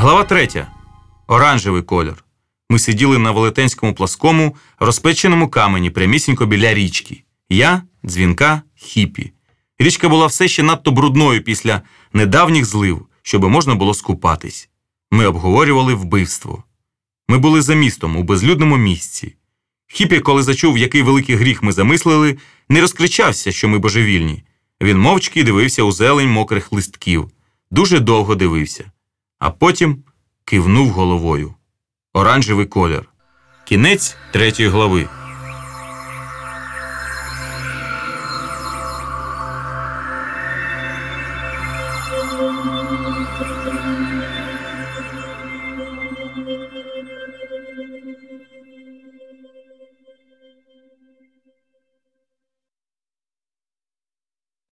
Глава третя. Оранжевий колір. Ми сиділи на велетенському пласкому, розпеченому камені прямісінько біля річки. Я, дзвінка, хіпі. Річка була все ще надто брудною після недавніх злив, щоби можна було скупатись. Ми обговорювали вбивство. Ми були за містом у безлюдному місці. Хіпі, коли зачув, який великий гріх ми замислили, не розкричався, що ми божевільні. Він мовчки дивився у зелень мокрих листків, дуже довго дивився, а потім кивнув головою. Оранжевий колір. Кінець третьої глави.